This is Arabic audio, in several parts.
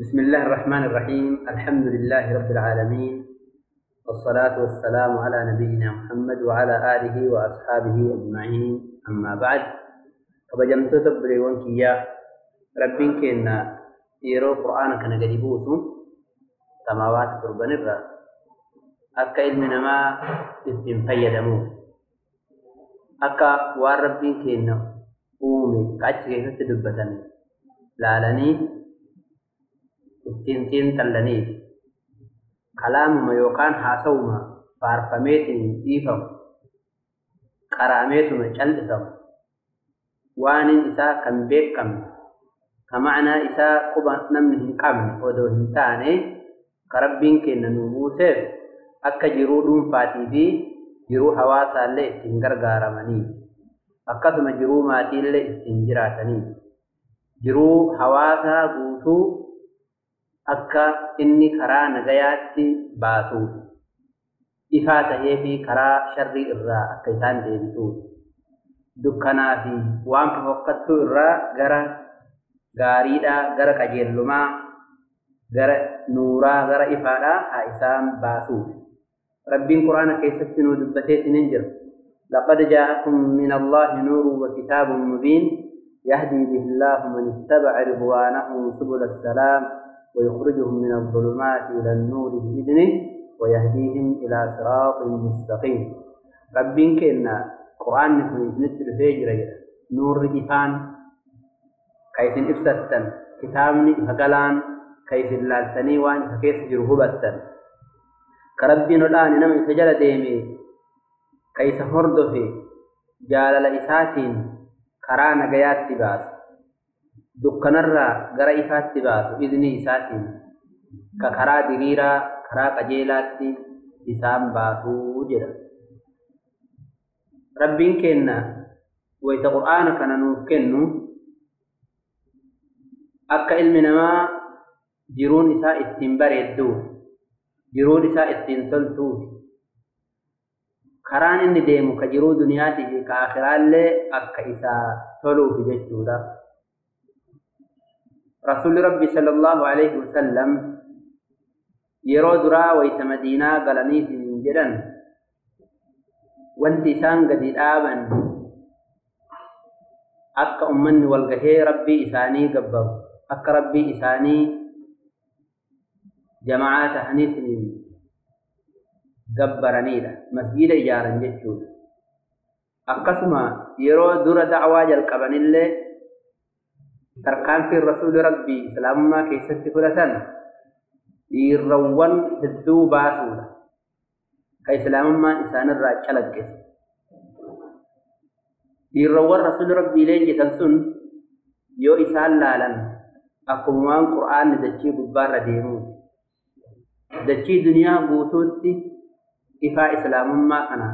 بسم الله الرحمن الرحيم. الحمد لله رب العالمين. والصلاة والسلام على نبينا محمد وعلى آله وأصحابه أجمعين. أما بعد فبجمت تبري وانكيا. ربين كنا يرو قرآن كان قريبوت سماوات قربان الرا. أكا علمنا ما إذن فيدمو. أكا واربين كنا أومي. كأتش كيف تدبتني. لالني ittiin xiinxallanii kalaamuma yookaan haasawuma faarfameetiin dhiifamu qaraameetuma cal'isamu waanin isaa kan beekamne ka macnaa isaa quba namni hin qabne odoo hin taane ka rabbiin kenna nu buuseef akka jiruu dhuunfaatii fi jiruu hawaasaallee ittiin gargaaramanii akkasuma jiruu maatiillee ittiin jiraatanii jiruu hawaasaa guutuu akka inni karaa nagayaatti baasuuf ifaa tahee fi karaa sharrii irraa akka isaan deebisuuf dukkanaa fi waan fofokkattuu irraa gara gaariidhaa gara qajeellumaa gara nuuraa gara ifaadhaa haa isaan baasuuf rabbiin quraana keessatti nuu dubbateetiin hin jira لقد جاءكم من الله نور وكتاب مبين يهدي به الله من اتبع رضوانه سبل السلام ويخرجهم من الظلمات إلى النور بإذنه ويهديهم إلى صراط مستقيم. ربين كنا قرآن نكون مثل فجر نور إفان كيف إفسدتن كتابني فقلان كيف اللالتني وان كيف جرهبتن كربين الآن نمي سجل ديمي كيف هرده جالل إساتين كرانا قيات باس. Dukkanarraa gara ifaatti baasu izni isaatiin ka karaa diriiraa karaa qajeelaatti isaan baasuu jedha rabbiin kenna wayta qur'aana kana nuuf kennu akka ilmi namaa jiruun isaa ittiin bareedduuf jiruun isaa ittiin toltuuf karaan inni deemu ka jiruu duniyaatii fi ka akhiraallee akka isaa toluuf jechuudha رسول ربي صلى الله عليه وسلم يرو درا ويت مدينة قلني في جدن وانت سان قد آبن أك أمني والقهي ربي إساني قبب. أك ربي إساني جماعات حنيثني قبرني له. مسجد إجارا جتشون أقسم يرو درا دعوة جلقبن الله تركانتي الرسول ربي سلاما كيستي فلسان يروان هدو باسولا كي سلاما إسان الرأيك لكيس يروان رسول ربي لين جسنسون يو إسان لالا أقوموان قرآن دجي ببار ديمون دجي دنيا بوتوتي إفا إسلاما أنا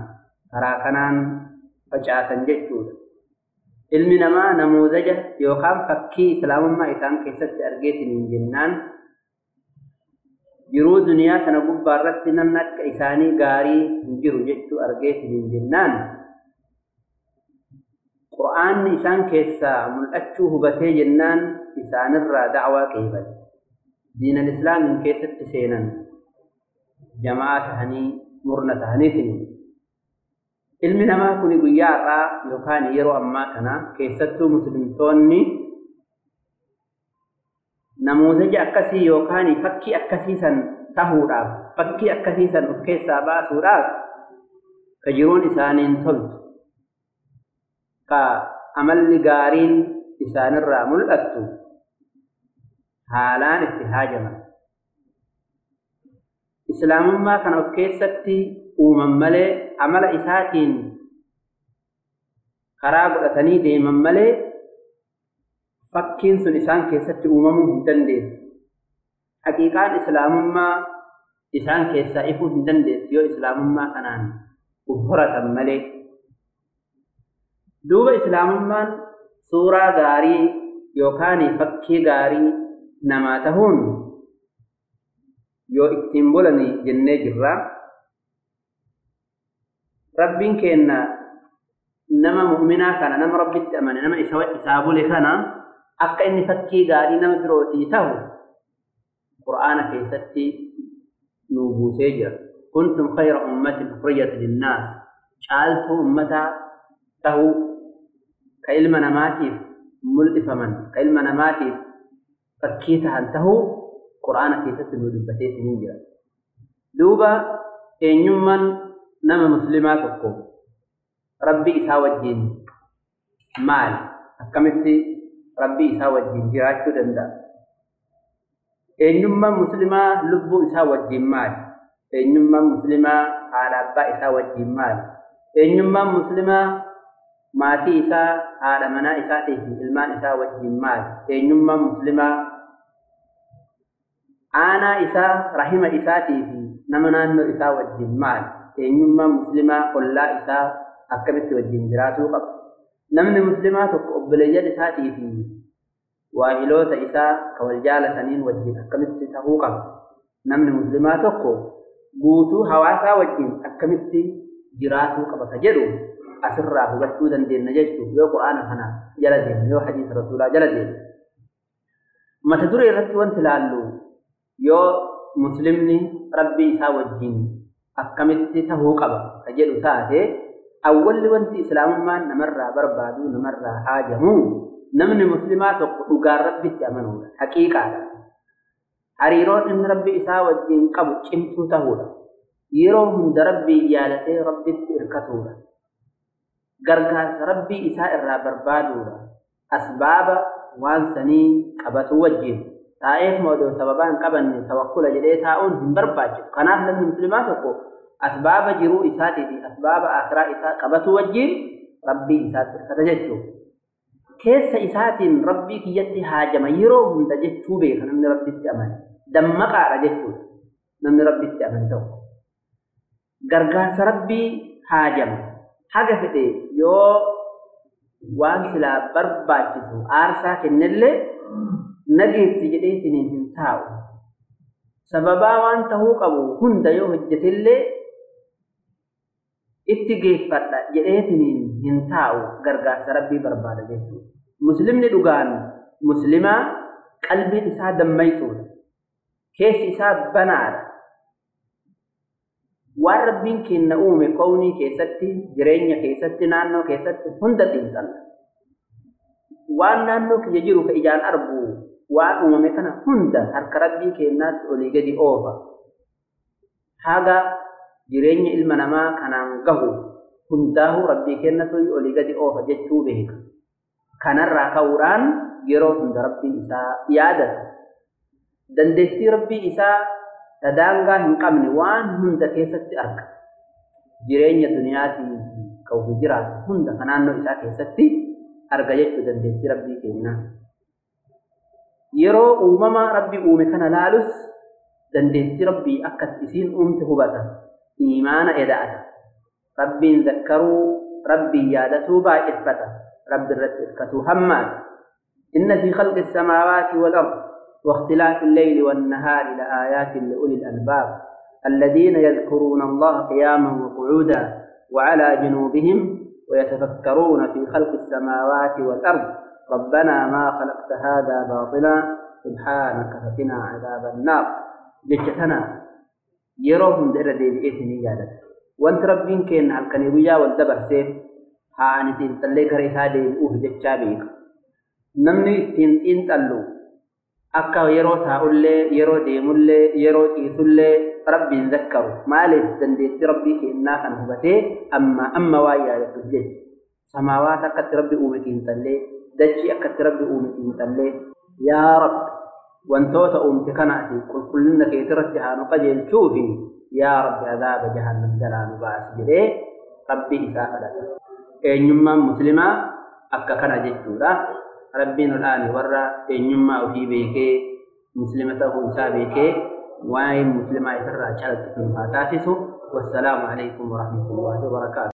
تراكنان فجاسا جتشولا المنما نموذج يوكام فكي سلام ما إثام كيست أرجيت من جنان يرو دنيا تنبوب بارت ننك إثاني غاري يجرو جتو أرجيت من جنان قرآن إثام كيسا ملأتو هبتي جنان إثان الرى دعوة كيبا دين الإسلام كيست سينا جماعة هني مرنة هني ilmi namaa kun guyyaa har'aa yookaan yeroo ammaa kana keessattuu muslimtoonni namuuzaja akkasii yookaan fakkii akkasii san tahuudhaaf fakkii akkasii san of keessaa baasuudhaaf ka jiruun isaaniin toltu ka amalli gaariin isaanirraa mul'attu haalaan itti haajaman islaamummaa kana of keessatti uuman malee amala isaatiin karaa godhatanii deeman malee fakkiin sun isaan keessatti uumamuu hin dandeessu. Haqiiqaan islaamummaa isaan keessaa ifuu hin dandeessu yoo islaamummaa kanaan uf horatan malee. Duuba islaamummaan suuraa gaarii yookaan fakkii gaarii namaa tahuun yoo ittiin bulanii jennee jirraa. ربين كنا نما مؤمنا كنا نما رب التأمن نما إسوا إسابو لكنا أك إني فكي قال نما دروتي تهو. القرآن في ستي نوبوسيجا كنتم خير أمة بقرية للناس. شالتوا أمة تهو. كإلما نماتي ملتفة من. كإلما نماتي فكيتها انتهو القرآن في ستي نوبوسيجا دوبا إن يمن nama muslimaa tokko rabbi isaa wajjiin maali akkamitti rabbi isaa wajjiin jiraachuu danda'a? Eenyummaan muslimaa lubbuu isaa wajjiin maali eenyummaan muslimaa haadha abbaa isaa wajjiin maali eenyummaan muslimaa maatii isaa haadha manaa isaatii fi ilmaan isaa wajjiin maali eenyummaan muslimaa aanaa isaa rahima isaatii fi nama naannoo isaa wajjiin maali eenyummaan muslimaa ollaa isaa akkamitti wajjiin jiraatuu qaba namni muslimaa tokko obboleeyyan isaatii fi waahiloota isaa ka wal jaalataniin wajjiin akkamitti tahuu qaba namni muslimaa tokko guutuu hawaasaa wajjiin akkamitti jiraatuu qaba ka jedhu asirraa hubachuu dandeenya jechuun yoo quraana kana jala deemne yoo hadiisa rasuulaa jala deemne mata duree irratti wanti ilaallu yoo muslimni rabbii isaa wajjiin akkamitti tahuu qaba ka jedhu taate awwalli wanti islaamummaan namarraa barbaadu namarraa haajamu namni muslimaa tokko dhugaan rabbitti amanuudha haqiiqaadha hariiroon inni rabbi isaa wajjiin qabu cimtuu tahuudha yeroo hunda rabbii yaadatee rabbitti irkatuudha gargaarsa rabbii isaa irraa barbaaduudha asbaaba waan sanii qabatu wajjiin taa'eef moodoo sababaa hin qabanne tawakkula jedhee taa'uun hin barbaachisu. Kanaaf namni muslimaa tokko asbaaba jiruu isaatii fi asbaaba akiraa isaa qabatu wajjiin rabbii isaatti irkata jechuudha. Keessa isaatiin rabbii kiyyatti haajama yeroo hunda jechuu beeka namni rabbitti amane. Dammaqaadha jechuudha namni rabbitti amane tokko. Gargaarsa rabbii haajama. Haga fedhe yoo waan silaa barbaachisu aarsaa kennellee nageetti jedheetiniin hin taa'u sababaa waan tahuu qabu hunda yoo hojjetellee itti geeffadha jedheetiniin hin taa'u gargaarsa rabbii barbaada jechuudha. Muslimni dhugaan muslimaa qalbiin isaa dammaytuudha. Keessi isaa banaadha. Waan rabbiin kenna uume kownii keessatti, jireenya keessatti, naannoo keessatti hunda xiinxalla. Waan naannoo kiyya jiru ka ijaan argu waan uumame kana hunda harka rabbii kennaatti olii gadi oofa. Haga jireenya ilma namaa kanaan gahu hundaa'uu rabbii kennatu olii gadi oofa jechuu beeka. Kanarraa ka'uudhaan yeroo hunda rabbii isaa yaadata. Dandeettii rabbii isaa tadaangaa hin qabne waan hunda keessatti arga. Jireenya duniyaatii ka'uuf jiraatu hunda kan naannoo isaa keessatti arga jechuu dandeettii rabbii kennaa. يرو أمم ربي أمكن لالس دنديت ربي أكتسين أم بدا إيمان إداءه ربي ذكروا ربي يادته بائد بدا ربي رتكتو همال إن في خلق السماوات والأرض واختلاف الليل والنهار لآيات لأولي الألباب الذين يذكرون الله قياما وقعودا وعلى جنوبهم ويتفكرون في خلق السماوات والأرض ربنا ما خلقت هذا باطلا سبحانك فقنا عذاب النار. لجتنا يروهم دير دي بيت نيادة وانت ربين كين على الكنيوية والدبر سيف هاني تنتلي كريسا دي بأوه جتشا بيك. نمني تنتين تلو. أكا يرو تاولي يرو ديمولي يرو تيسولي ربي نذكره ما ليس دنديت ربي كإنا كان هبتي أما أما وايا يتجد سماواتك ربي أوبتين تلي. دجي أكت ربي أمتي متلئ يا رب وانتوت أمتي كنعتي كل كلنا كي ترتها نقج الجوفي يا رب عذاب جهنم دلا نباس جري ربي إساق لك أينما مسلمة أكا كان جدورا ربي الآن ورى أينما أفي بيك مسلمة أفوشا بيك وين مسلمة إسرع شرط في المعتاسس والسلام عليكم ورحمة الله وبركاته